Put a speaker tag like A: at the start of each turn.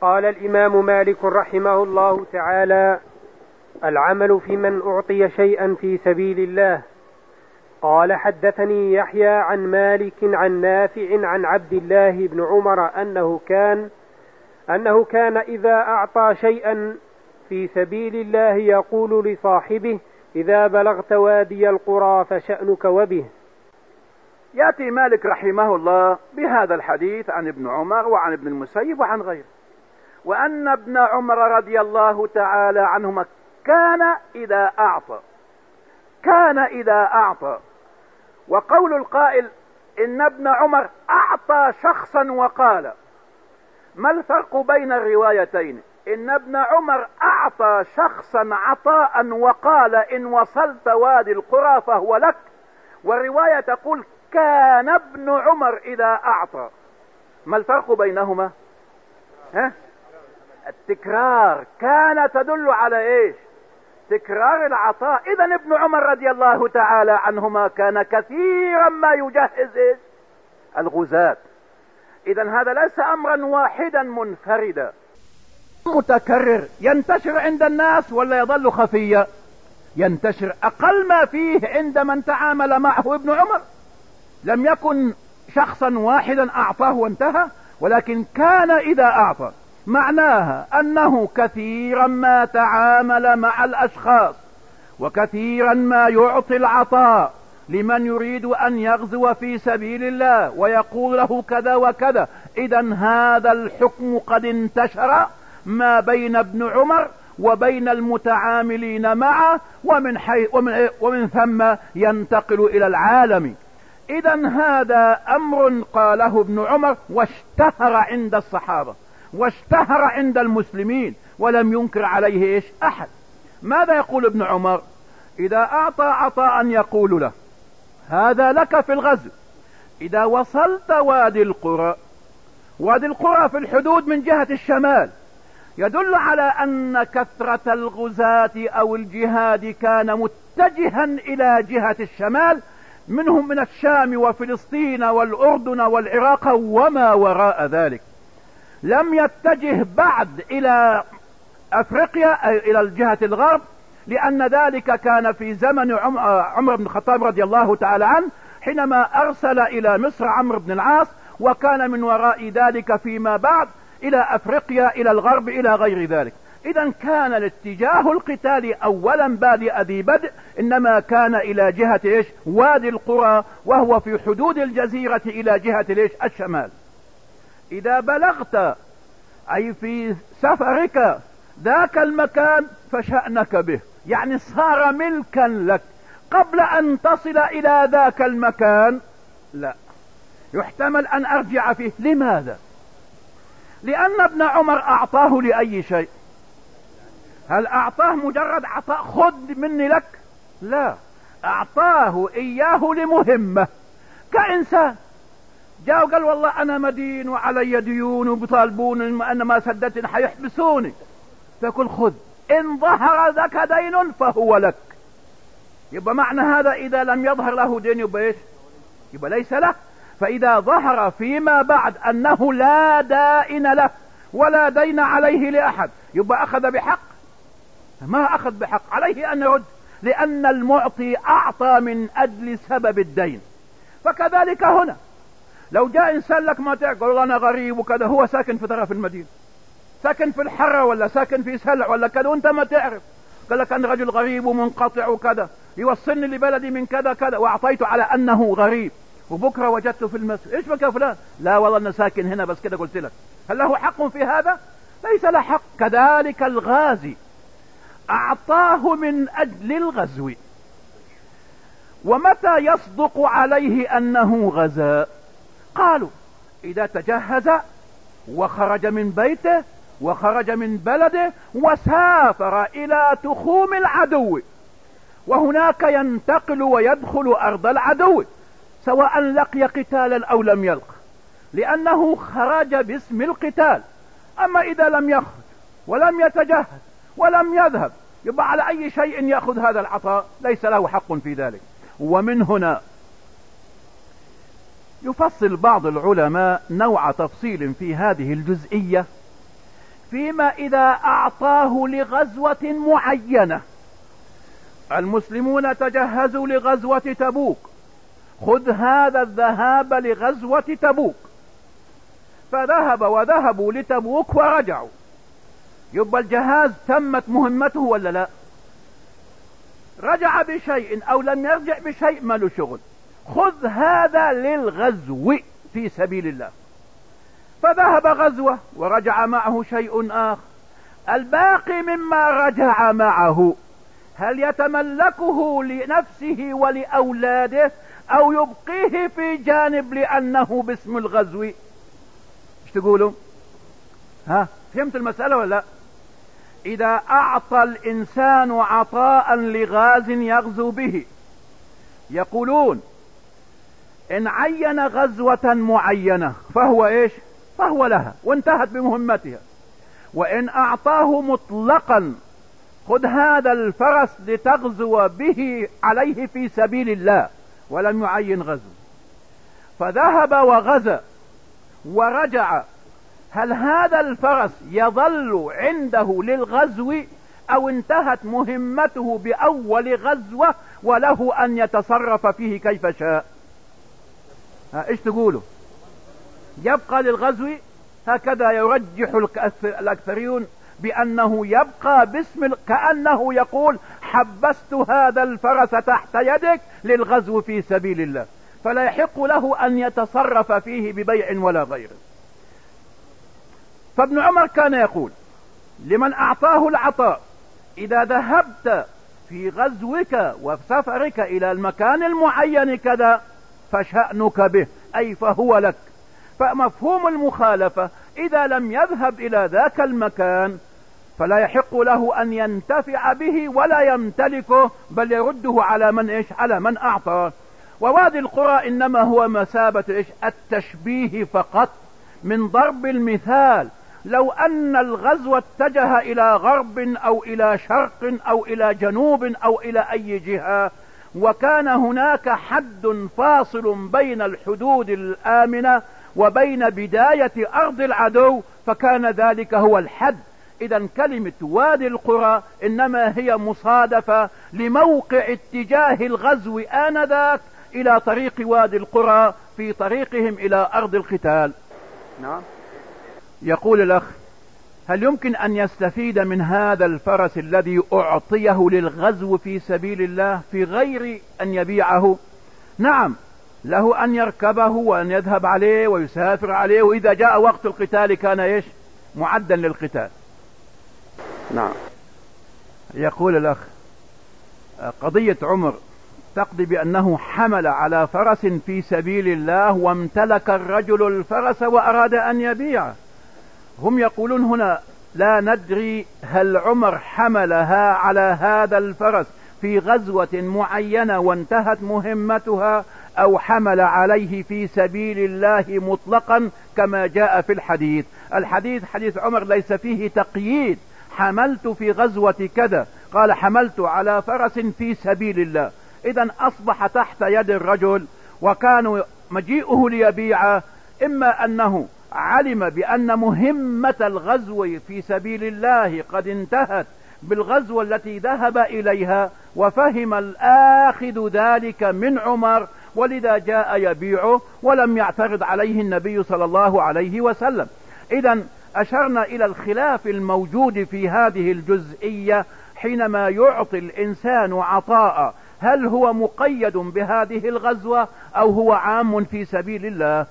A: قال الإمام مالك رحمه الله تعالى العمل في من أعطي شيئا في سبيل الله. قال حدثني يحيى عن مالك عن نافع عن عبد الله بن عمر أنه كان أنه كان إذا أعطى شيئا في سبيل الله يقول لصاحبه إذا بلغت وادي القرى فشأنك وبه.
B: يأتي مالك رحمه الله بهذا الحديث عن ابن عمر وعن ابن المسيب وعن غيره. وأن ابن عمر رضي الله تعالى عنهما كان إذا أعطى. كان إذا أعطى. وقول القائل إن ابن عمر أعطى شخصا وقال ما الفرق بين الروايتين؟ إن ابن عمر أعطى شخصا عطاء وقال إن وصلت وادي القرى فهو لك والرواية تقول كان ابن عمر إذا أعطى. ما الفرق بينهما؟ ها؟ التكرار كان تدل على إيش؟ تكرار العطاء. اذا ابن عمر رضي الله تعالى عنهما كان كثيرا ما يجهز إيش؟ الغزاة. اذا هذا ليس أمرا واحدا منفردا. متكرر. ينتشر عند الناس ولا يظل خفيا؟ ينتشر. أقل ما فيه عند من تعامل معه ابن عمر. لم يكن شخصا واحدا أعطاه وانتهى ولكن كان إذا أعطى. معناها أنه كثيرا ما تعامل مع الأشخاص وكثيرا ما يعطي العطاء لمن يريد أن يغزو في سبيل الله ويقول له كذا وكذا. اذا هذا الحكم قد انتشر ما بين ابن عمر وبين المتعاملين معه ومن, حي ومن, ومن ثم ينتقل إلى العالم. اذا هذا أمر قاله ابن عمر واشتهر عند الصحابة. واشتهر عند المسلمين ولم ينكر عليه إيش؟ أحد. ماذا يقول ابن عمر؟ إذا أعطى عطاء يقول له هذا لك في الغزو. إذا وصلت وادي القرى وادي القرى في الحدود من جهة الشمال يدل على أن كثرة الغزاة أو الجهاد كان متجها إلى جهة الشمال منهم من الشام وفلسطين والأردن والعراق وما وراء ذلك. لم يتجه بعد إلى أفريقيا أي إلى الجهة الغرب لأن ذلك كان في زمن عمر بن الخطاب رضي الله تعالى عنه حينما أرسل إلى مصر عمرو بن العاص وكان من وراء ذلك فيما بعد إلى أفريقيا إلى الغرب إلى غير ذلك. إذا كان الاتجاه القتالي اولا بادئ ذي بدء إنما كان إلى جهة إيش؟ وادي القرى وهو في حدود الجزيرة إلى جهة إيش؟ الشمال. إذا بلغت أي في سفرك ذاك المكان فشأنك به. يعني صار ملكا لك. قبل أن تصل إلى ذاك المكان لا. يحتمل أن أرجع فيه. لماذا؟ لأن ابن عمر أعطاه لأي شيء. هل أعطاه مجرد عطاء؟ خذ مني لك. لا. أعطاه إياه لمهمة. كإنسان. جاء وقال والله أنا مدين وعلي ديون وبيطالبون إن ما سددت حيحبسوني. فقل خذ إن ظهر لك دين فهو لك. يبقى معنى هذا إذا لم يظهر له دين يبقى إيش؟ يبقى ليس له فإذا ظهر فيما بعد أنه لا دائن له ولا دين عليه لأحد يبقى أخذ بحق. ما أخذ بحق؟ عليه أن يرد لأن المعطي أعطى من أجل سبب الدين. فكذلك هنا. لو جاء إنسان لك ما تقول أنا غريب وكذا هو ساكن في طرف المدينة. ساكن في الحرة ولا ساكن في سلع ولا كذا وأنت ما تعرف. قال لك أنا رجل غريب ومنقطع وكذا يوصلني لبلدي من كذا كذا وأعطيته على أنه غريب. وبكرة وجدته في المسجد إيش بك يا فلان؟ لا والله أنا ساكن هنا بس كده قلت لك. هل له حق في هذا؟ ليس له حق. كذلك الغازي أعطاه من أجل الغزو. ومتى يصدق عليه أنه غزا؟ قالوا إذا تجهز وخرج من بيته وخرج من بلده وسافر إلى تخوم العدو. وهناك ينتقل ويدخل أرض العدو سواء لقي قتالا أو لم يلق لأنه خرج باسم القتال. أما إذا لم يخرج ولم يتجهز ولم يذهب يبقى على أي شيء يأخذ هذا العطاء؟ ليس له حق في ذلك. ومن هنا يفصل بعض العلماء نوع تفصيل في هذه الجزئية فيما إذا أعطاه لغزوة معينة. المسلمون تجهزوا لغزوة تبوك. خذ هذا الذهاب لغزوة تبوك. فذهب وذهبوا لتبوك ورجعوا. يبقى الجهاز تمت مهمته ولا لا؟ رجع بشيء أو لم يرجع بشيء ما له شغل. خذ هذا للغزو في سبيل الله. فذهب غزوة ورجع معه شيء آخر. الباقي مما رجع معه هل يتملكه لنفسه ولأولاده أو يبقيه في جانب لأنه باسم الغزو؟ إيش تقولوا ها فهمت المسألة ولا لا؟ إذا أعطى الإنسان عطاء لغاز يغزو به يقولون إن عين غزوة معينة فهو إيش؟ فهو لها وانتهت بمهمتها. وإن أعطاه مطلقا خذ هذا الفرس لتغزو به عليه في سبيل الله ولم يعين غزو. فذهب وغزا ورجع. هل هذا الفرس يظل عنده للغزو أو انتهت مهمته بأول غزوة وله أن يتصرف فيه كيف شاء؟ إيش تقولوا؟ يبقى للغزو هكذا يرجح الاكثرون بأنه يبقى باسم كأنه يقول حبست هذا الفرس تحت يدك للغزو في سبيل الله. فلا يحق له أن يتصرف فيه ببيع ولا غيره فابن عمر كان يقول لمن أعطاه العطاء إذا ذهبت في غزوك وسفرك إلى المكان المعين كذا فشأنك به أي فهو لك. فمفهوم المخالفة إذا لم يذهب إلى ذاك المكان فلا يحق له أن ينتفع به ولا يمتلكه بل يرده على من إيش؟ على من أعطى. ووادي القرى إنما هو مسابة إيش؟ التشبيه فقط. من ضرب المثال لو أن الغزو اتجه إلى غرب أو إلى شرق أو إلى جنوب أو إلى أي جهة وكان هناك حد فاصل بين الحدود الآمنة وبين بداية أرض العدو فكان ذلك هو الحد. اذا كلمة وادي القرى إنما هي مصادفة لموقع اتجاه الغزو آنذاك إلى طريق وادي القرى في طريقهم إلى أرض القتال. نعم. يقول الأخ هل يمكن أن يستفيد من هذا الفرس الذي أعطيه للغزو في سبيل الله في غير أن يبيعه؟ نعم له أن يركبه وأن يذهب عليه ويسافر عليه وإذا جاء وقت القتال كان إيش؟ معدا للقتال. نعم. يقول الأخ قضية عمر تقضي بأنه حمل على فرس في سبيل الله وامتلك الرجل الفرس وأراد أن يبيعه. هم يقولون هنا لا ندري هل عمر حملها على هذا الفرس في غزوة معينة وانتهت مهمتها أو حمل عليه في سبيل الله مطلقا كما جاء في الحديث. الحديث حديث عمر ليس فيه تقييد. حملت في غزوة كذا. قال حملت على فرس في سبيل الله. اذا أصبح تحت يد الرجل وكان مجيئه ليبيع إما أنه علم بأن مهمة الغزو في سبيل الله قد انتهت بالغزوة التي ذهب إليها وفهم الآخذ ذلك من عمر ولذا جاء يبيعه ولم يعترض عليه النبي صلى الله عليه وسلم. اذا أشرنا إلى الخلاف الموجود في هذه الجزئية حينما يعطي الإنسان عطاء. هل هو مقيد بهذه الغزوة أو هو عام في سبيل الله؟